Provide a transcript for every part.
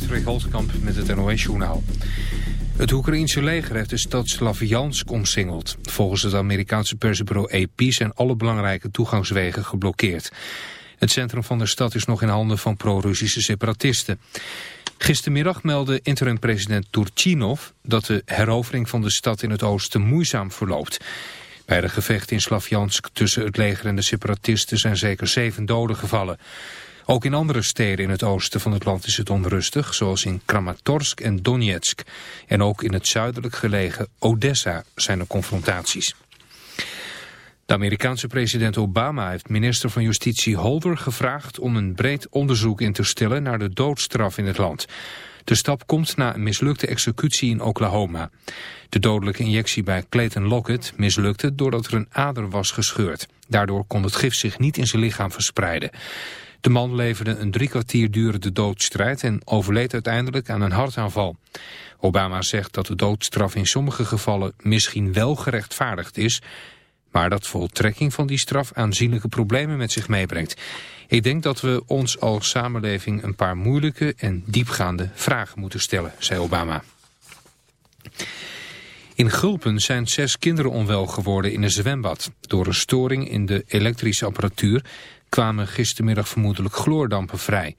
Patrick Holtkamp met het NOS-journaal. Het Oekraïense leger heeft de stad Slaviansk omsingeld. Volgens het Amerikaanse persbureau AP zijn alle belangrijke toegangswegen geblokkeerd. Het centrum van de stad is nog in handen van pro-Russische separatisten. Gistermiddag meldde interim-president Turchinov dat de herovering van de stad in het oosten moeizaam verloopt. Bij de gevechten in Slavjansk tussen het leger en de separatisten zijn zeker zeven doden gevallen. Ook in andere steden in het oosten van het land is het onrustig, zoals in Kramatorsk en Donetsk. En ook in het zuidelijk gelegen Odessa zijn er confrontaties. De Amerikaanse president Obama heeft minister van Justitie Holder gevraagd om een breed onderzoek in te stellen naar de doodstraf in het land. De stap komt na een mislukte executie in Oklahoma. De dodelijke injectie bij Clayton Lockett mislukte doordat er een ader was gescheurd. Daardoor kon het gif zich niet in zijn lichaam verspreiden. De man leverde een drie kwartier durende doodstrijd en overleed uiteindelijk aan een hartaanval. Obama zegt dat de doodstraf in sommige gevallen misschien wel gerechtvaardigd is, maar dat voltrekking van die straf aanzienlijke problemen met zich meebrengt. Ik denk dat we ons als samenleving een paar moeilijke en diepgaande vragen moeten stellen, zei Obama. In Gulpen zijn zes kinderen onwel geworden in een zwembad. Door een storing in de elektrische apparatuur kwamen gistermiddag vermoedelijk chloordampen vrij.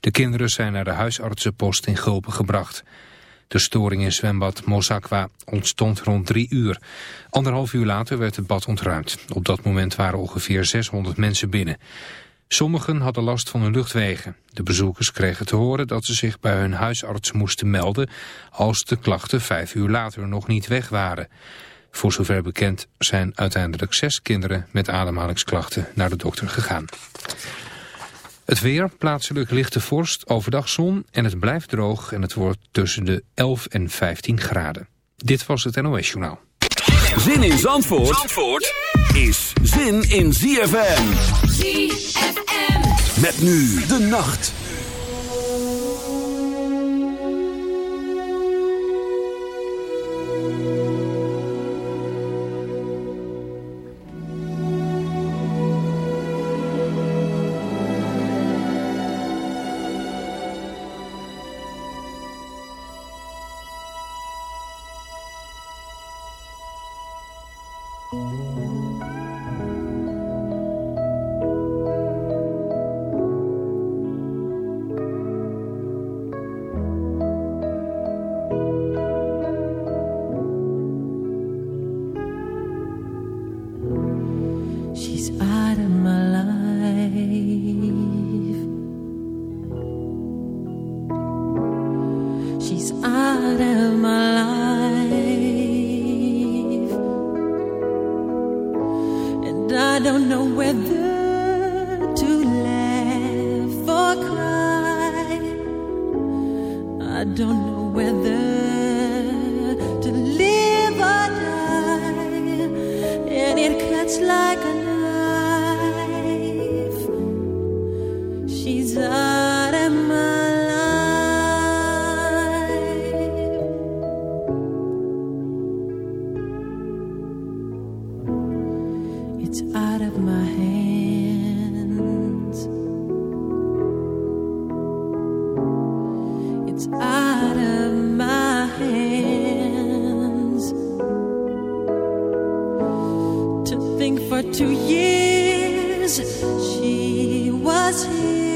De kinderen zijn naar de huisartsenpost in Gulpen gebracht. De storing in zwembad Mosakwa ontstond rond drie uur. Anderhalf uur later werd het bad ontruimd. Op dat moment waren ongeveer 600 mensen binnen. Sommigen hadden last van hun luchtwegen. De bezoekers kregen te horen dat ze zich bij hun huisarts moesten melden... als de klachten vijf uur later nog niet weg waren. Voor zover bekend zijn uiteindelijk zes kinderen met ademhalingsklachten naar de dokter gegaan. Het weer, plaatselijk lichte vorst, overdag zon en het blijft droog en het wordt tussen de 11 en 15 graden. Dit was het NOS Journaal. Zin in Zandvoort, Zandvoort is zin in ZFM. ZFM. Met nu de nacht. Two years she was here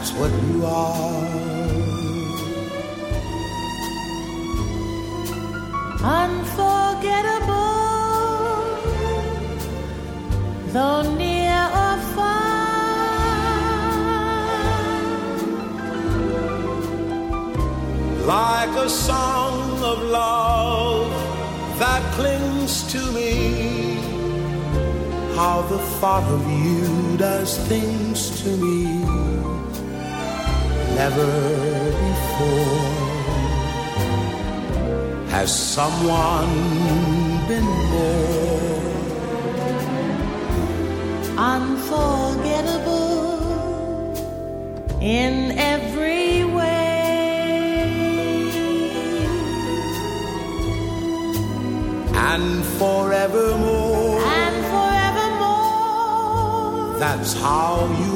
That's what Has someone been born unforgettable in every way and forevermore? And forevermore. That's how you.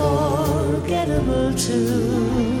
unforgettable too.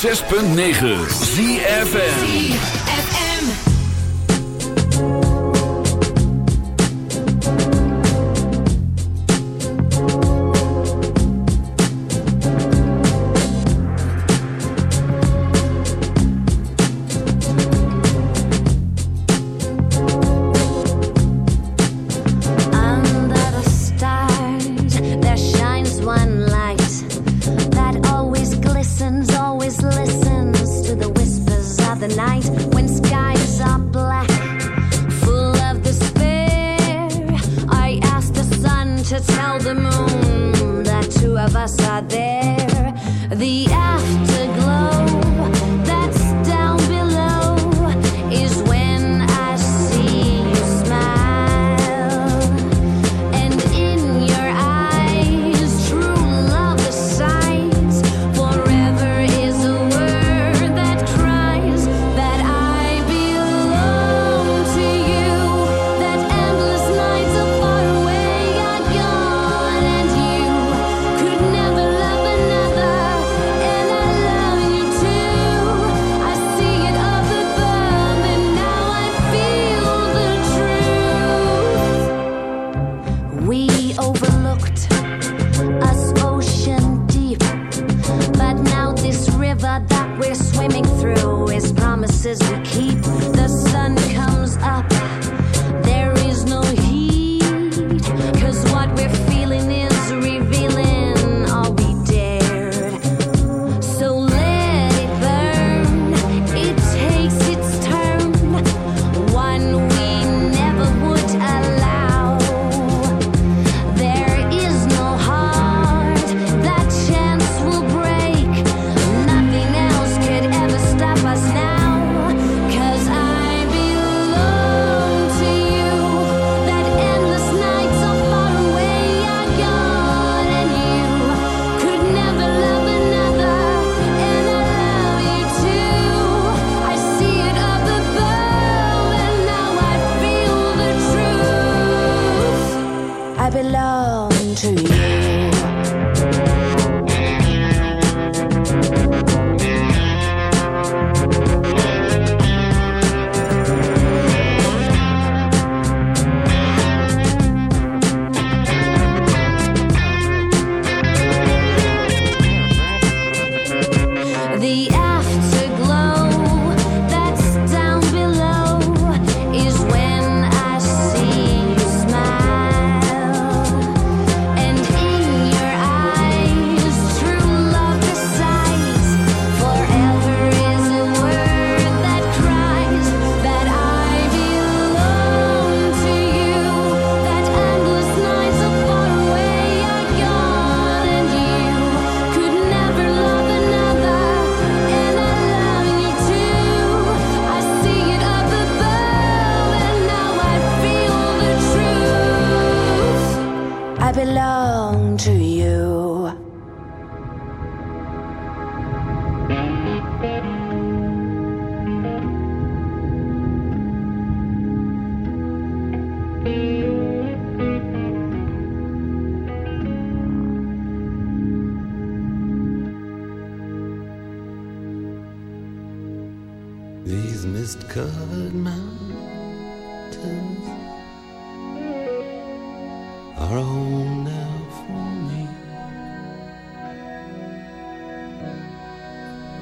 106.9 ZFN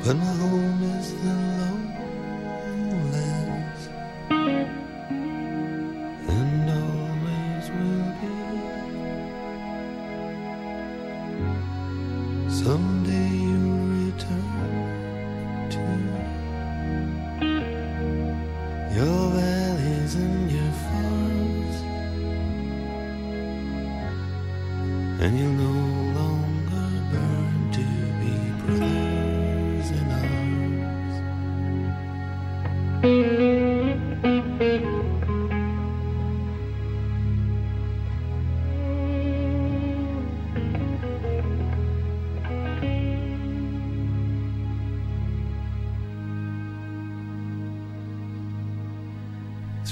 When my home is the low.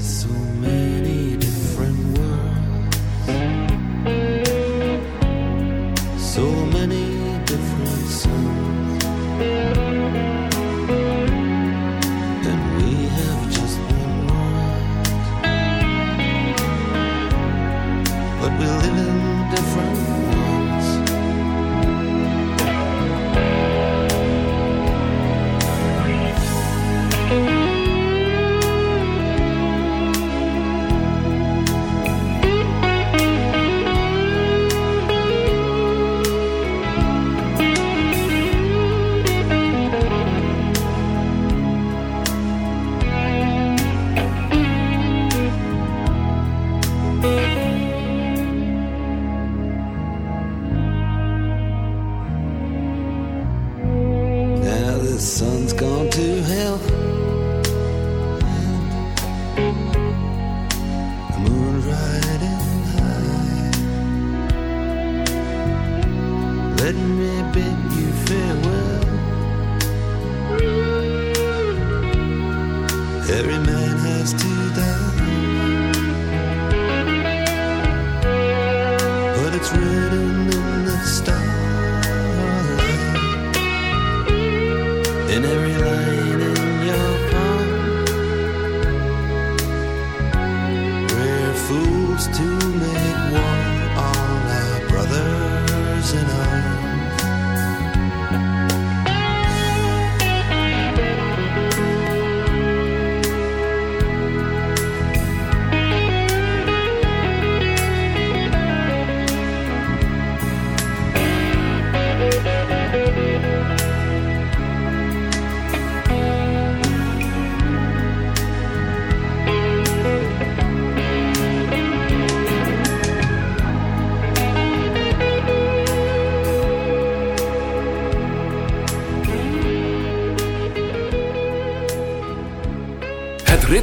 So.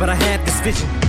but I had this vision.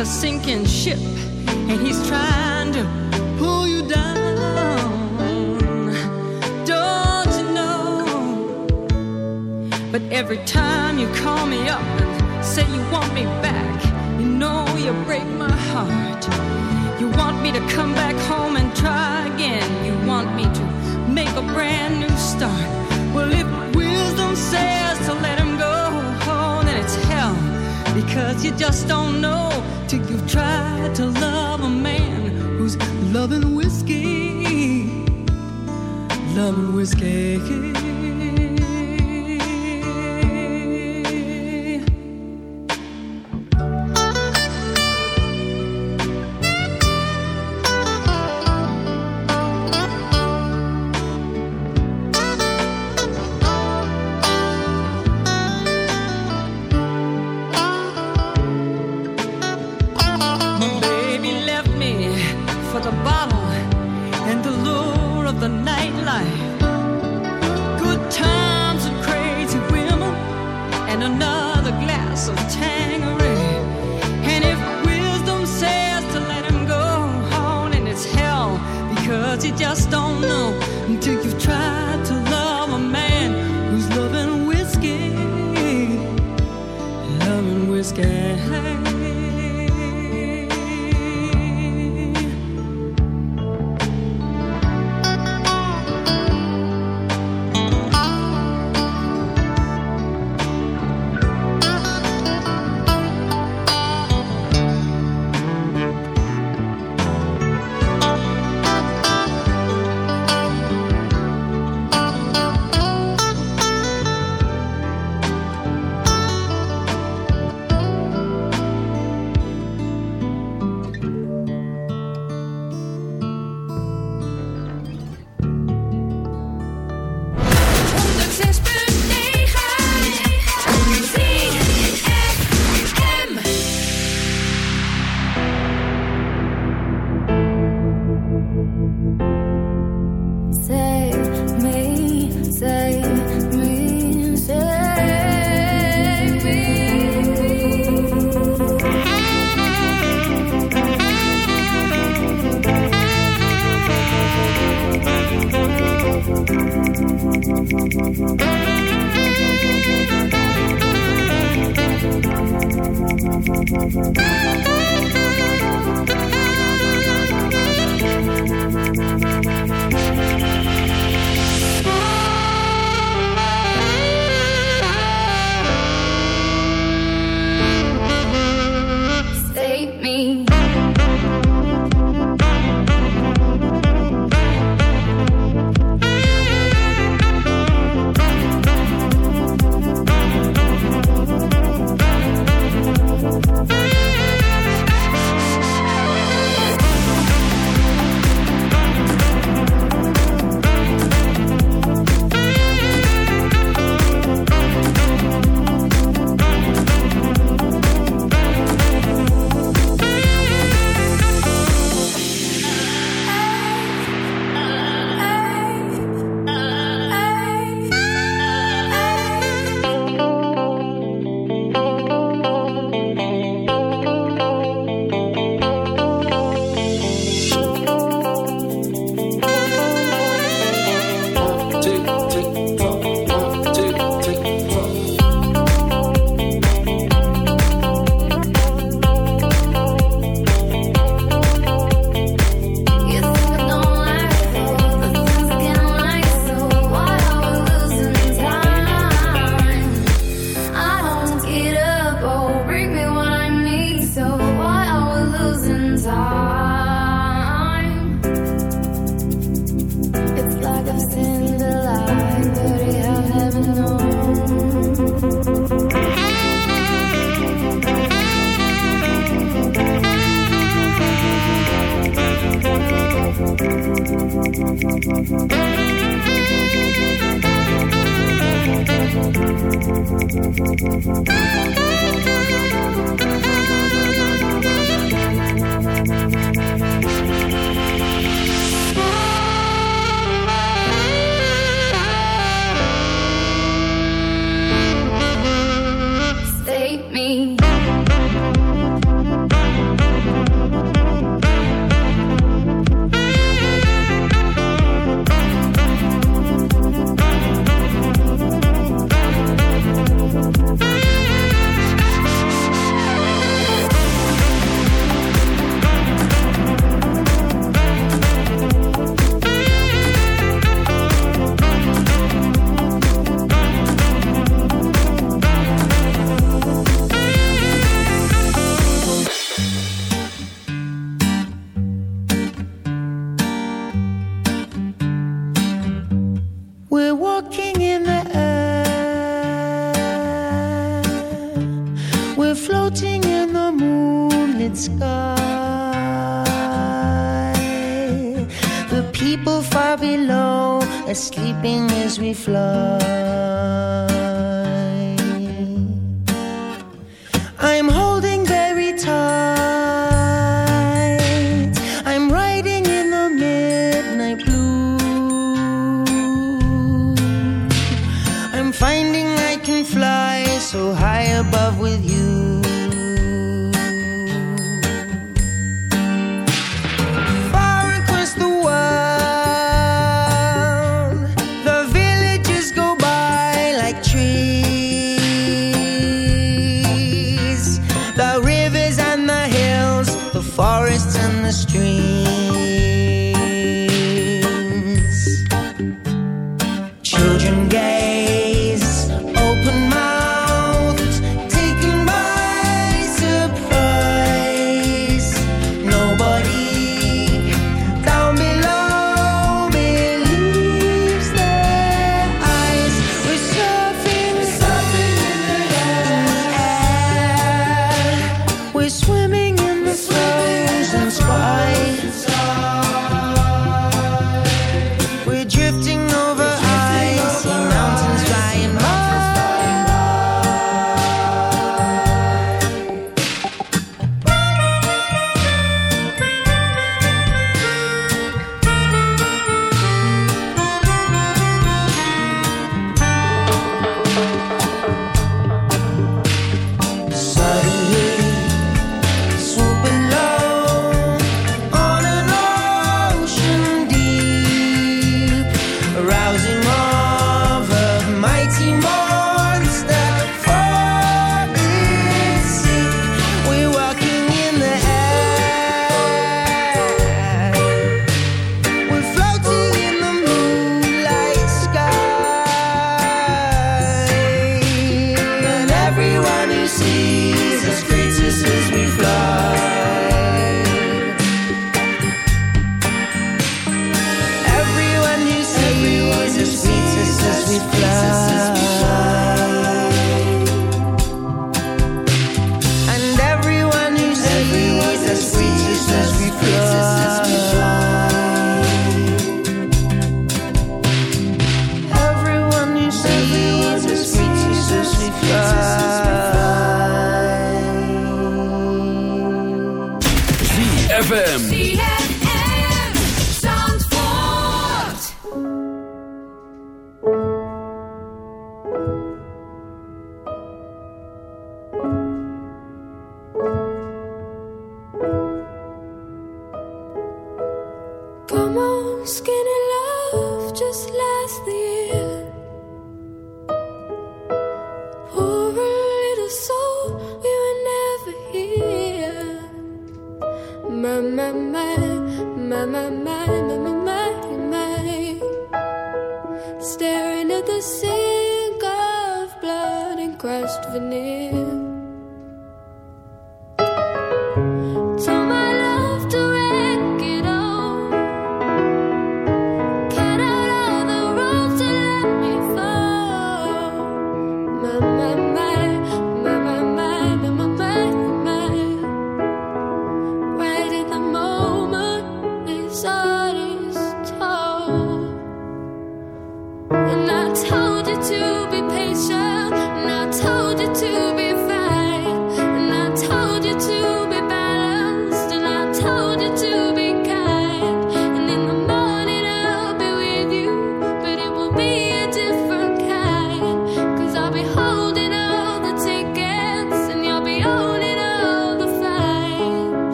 a sinking ship and he's trying to pull you down. Don't you know? But every time you call me up and say you want me back. escape. for the bottle and the lure of the nightlife. Me.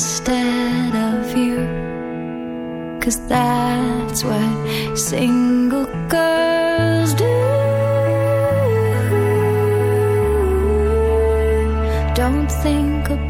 instead of you. Cause that's what single girls do. Don't think about